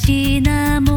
しなも